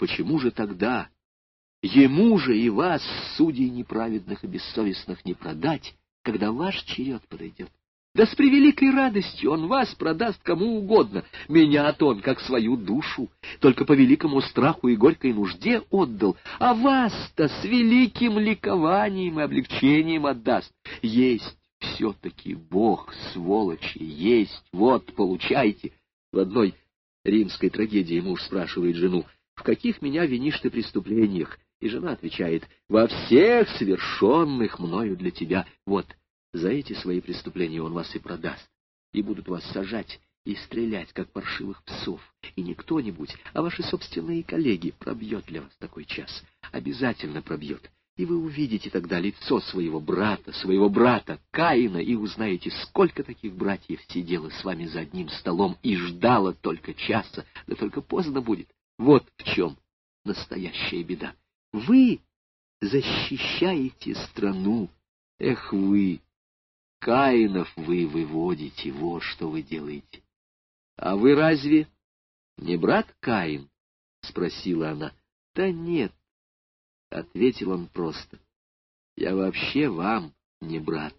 почему же тогда ему же и вас, судей неправедных и бессовестных, не продать, когда ваш черед подойдет? Да с превеликой радостью он вас продаст кому угодно. Меня-то он, как свою душу, только по великому страху и горькой нужде отдал, а вас-то с великим ликованием и облегчением отдаст. Есть все-таки Бог, сволочи, есть, вот, получайте. В одной римской трагедии муж спрашивает жену, в каких меня винишь ты преступлениях? И жена отвечает, во всех совершенных мною для тебя. Вот, за эти свои преступления он вас и продаст, и будут вас сажать и стрелять, как паршивых псов. И не кто-нибудь, а ваши собственные коллеги пробьет для вас такой час. Обязательно пробьет. И вы увидите тогда лицо своего брата, своего брата Каина, и узнаете, сколько таких братьев сидело с вами за одним столом и ждало только часа, да только поздно будет. Вот в чем настоящая беда. Вы защищаете страну. Эх вы, Каинов вы выводите, вот что вы делаете. — А вы разве не брат Каин? — спросила она. — Да нет, — ответил он просто. — Я вообще вам не брат,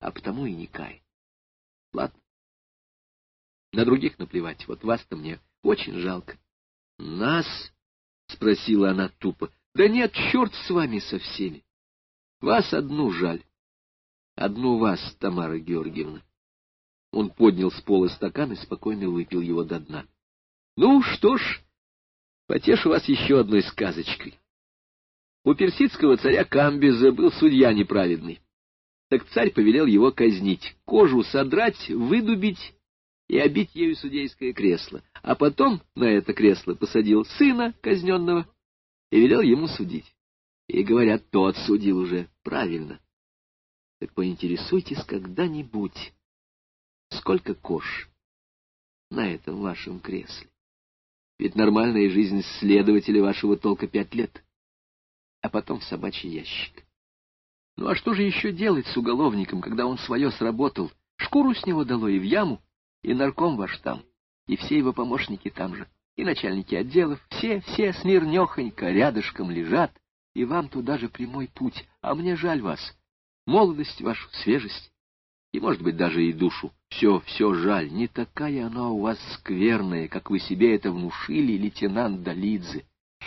а потому и не Каин. Ладно. На других наплевать, вот вас-то мне очень жалко. — Нас? — спросила она тупо. — Да нет, черт с вами со всеми. Вас одну жаль. Одну вас, Тамара Георгиевна. Он поднял с пола стакан и спокойно выпил его до дна. Ну что ж, потешу вас еще одной сказочкой. У персидского царя Камбеза был судья неправедный. Так царь повелел его казнить, кожу содрать, выдубить и обить ею судейское кресло, а потом на это кресло посадил сына казненного и велел ему судить. И, говорят, тот судил уже правильно. Так поинтересуйтесь когда-нибудь, сколько кош на этом вашем кресле. Ведь нормальная жизнь следователя вашего толка пять лет, а потом в собачий ящик. Ну а что же еще делать с уголовником, когда он свое сработал? Шкуру с него дало и в яму, и нарком ваш там, и все его помощники там же, и начальники отделов, все, все смирнехонько рядышком лежат, и вам туда же прямой путь, а мне жаль вас молодость вашу, свежесть и, может быть, даже и душу. Все, все жаль, не такая она у вас скверная, как вы себе это внушили, лейтенант Долидзе.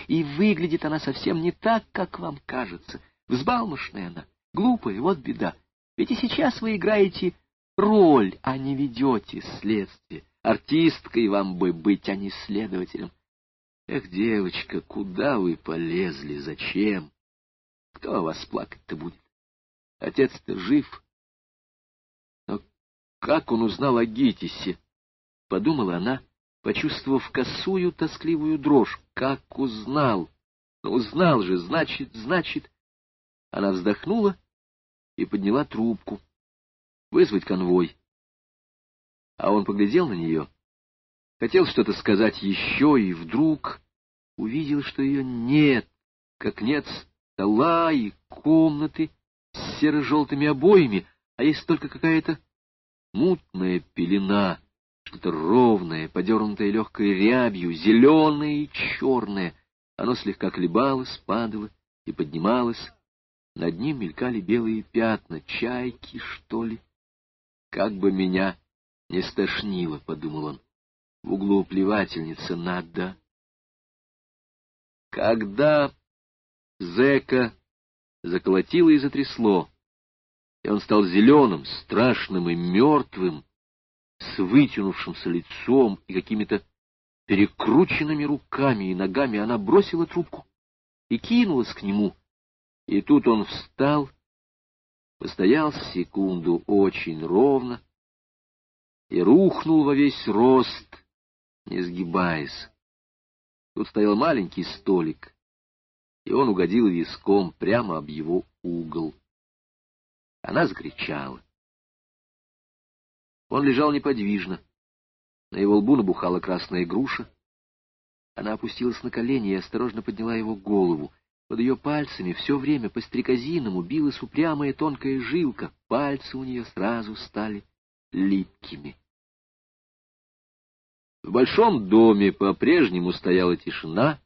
И выглядит она совсем не так, как вам кажется. Взбалмошная она, глупая, вот беда. Ведь и сейчас вы играете роль, а не ведете следствие. Артисткой вам бы быть, а не следователем. Эх, девочка, куда вы полезли, зачем? Кто о вас плакать-то будет? Отец-то жив. Но как он узнал о Гитисе? Подумала она, почувствовав косую тоскливую дрожь. Как узнал? Но ну, узнал же, значит, значит... Она вздохнула и подняла трубку. Вызвать конвой. А он поглядел на нее, хотел что-то сказать еще, и вдруг увидел, что ее нет, как нет стола и комнаты, с серо-желтыми обоями, а есть только какая-то мутная пелена, что-то ровное, подернутое легкой рябью, зеленое и черное. Оно слегка колебалось, падало и поднималось. Над ним мелькали белые пятна, чайки, что ли. Как бы меня не стошнило, — подумал он. В углу плевательница надо. Когда зэка заколотило и затрясло, и он стал зеленым, страшным и мертвым, с вытянувшимся лицом и какими-то перекрученными руками и ногами, она бросила трубку и кинулась к нему. И тут он встал, постоял секунду очень ровно и рухнул во весь рост, не сгибаясь. Тут стоял маленький столик, и он угодил виском прямо об его угол. Она закричала. Он лежал неподвижно. На его лбу набухала красная груша. Она опустилась на колени и осторожно подняла его голову. Под ее пальцами все время по стрекозиному билась упрямая тонкая жилка. Пальцы у нее сразу стали липкими. В большом доме по-прежнему стояла тишина,